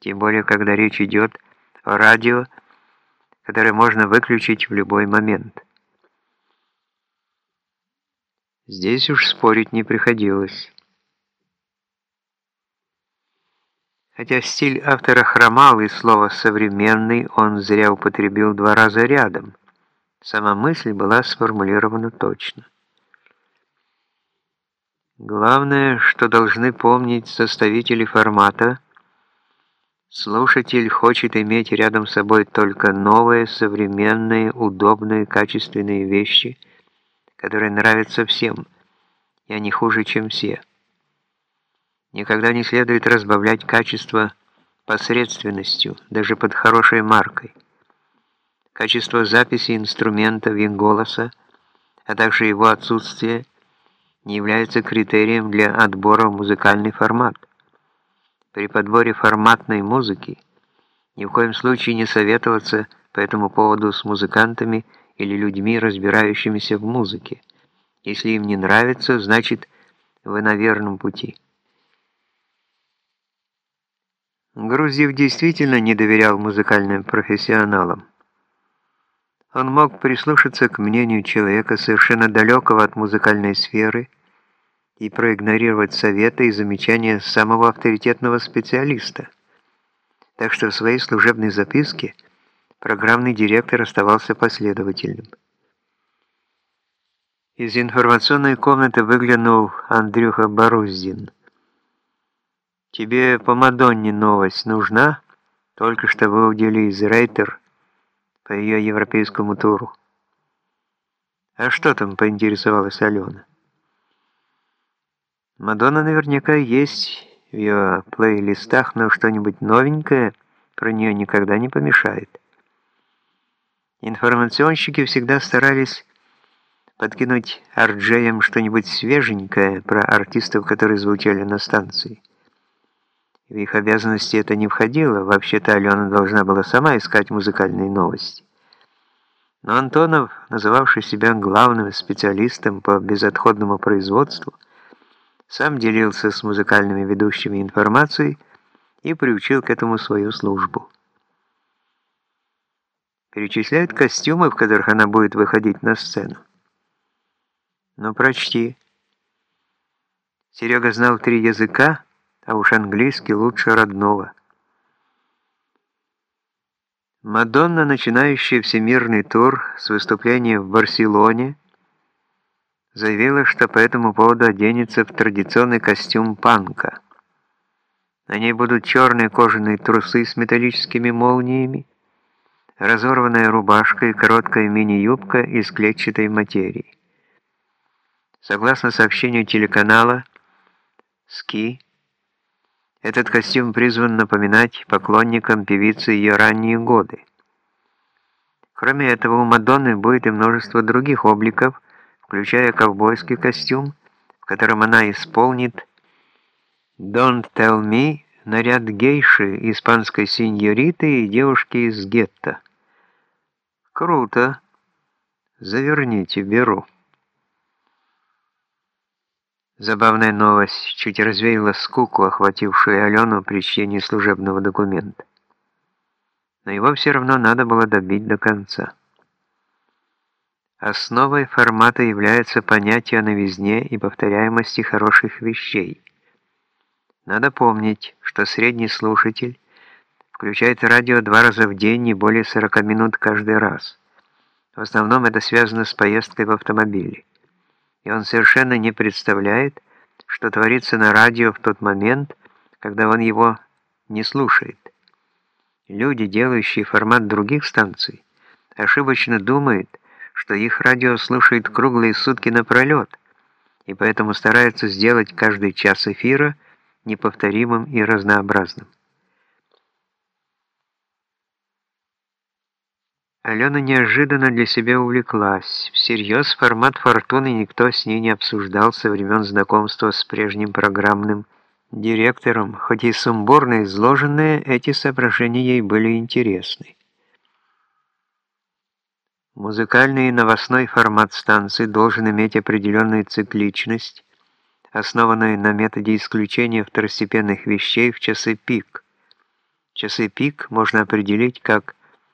тем более, когда речь идет о радио, которое можно выключить в любой момент. Здесь уж спорить не приходилось. Хотя стиль автора хромал, и слово «современный» он зря употребил два раза рядом. Сама мысль была сформулирована точно. Главное, что должны помнить составители формата, слушатель хочет иметь рядом с собой только новые, современные, удобные, качественные вещи, которые нравятся всем, и они хуже, чем все. Никогда не следует разбавлять качество посредственностью, даже под хорошей маркой. Качество записи инструментов и голоса, а также его отсутствие – не является критерием для отбора в музыкальный формат. При подборе форматной музыки ни в коем случае не советоваться по этому поводу с музыкантами или людьми, разбирающимися в музыке. Если им не нравится, значит, вы на верном пути. Грузив действительно не доверял музыкальным профессионалам. Он мог прислушаться к мнению человека, совершенно далекого от музыкальной сферы, и проигнорировать советы и замечания самого авторитетного специалиста. Так что в своей служебной записке программный директор оставался последовательным. Из информационной комнаты выглянул Андрюха Боруздин. «Тебе по Мадонне новость нужна? Только что выудили из Рейтер по ее европейскому туру. «А что там?» – поинтересовалась Алена. «Мадонна наверняка есть в ее плейлистах, но что-нибудь новенькое про нее никогда не помешает». Информационщики всегда старались подкинуть арджеям что-нибудь свеженькое про артистов, которые звучали на станции. В их обязанности это не входило, вообще-то Алена должна была сама искать музыкальные новости. Но Антонов, называвший себя главным специалистом по безотходному производству, сам делился с музыкальными ведущими информацией и приучил к этому свою службу. Перечисляет костюмы, в которых она будет выходить на сцену. Ну, прочти. Серега знал три языка, а уж английский лучше родного. Мадонна, начинающая всемирный тур с выступления в Барселоне, заявила, что по этому поводу оденется в традиционный костюм панка. На ней будут черные кожаные трусы с металлическими молниями, разорванная рубашка и короткая мини-юбка из клетчатой материи. Согласно сообщению телеканала «Ски», этот костюм призван напоминать поклонникам певицы ее ранние годы. Кроме этого, у Мадонны будет и множество других обликов, включая ковбойский костюм, в котором она исполнит «Don't Tell Me» наряд гейши, испанской сеньориты и девушки из гетто. Круто. Заверните, беру. Забавная новость чуть развеяла скуку, охватившую Алену при чтении служебного документа. Но его все равно надо было добить до конца. Основой формата является понятие о новизне и повторяемости хороших вещей. Надо помнить, что средний слушатель включает радио два раза в день, не более 40 минут каждый раз. В основном это связано с поездкой в автомобиле и он совершенно не представляет, что творится на радио в тот момент, когда он его не слушает. Люди, делающие формат других станций, ошибочно думают, что их радио слушает круглые сутки напролет, и поэтому стараются сделать каждый час эфира неповторимым и разнообразным. Алена неожиданно для себя увлеклась. Всерьез формат «Фортуны» никто с ней не обсуждал со времен знакомства с прежним программным директором, хоть и сумбурно изложенные, эти соображения ей были интересны. Музыкальный и новостной формат станции должен иметь определенную цикличность, основанную на методе исключения второстепенных вещей в часы пик – Часы пик можно определить как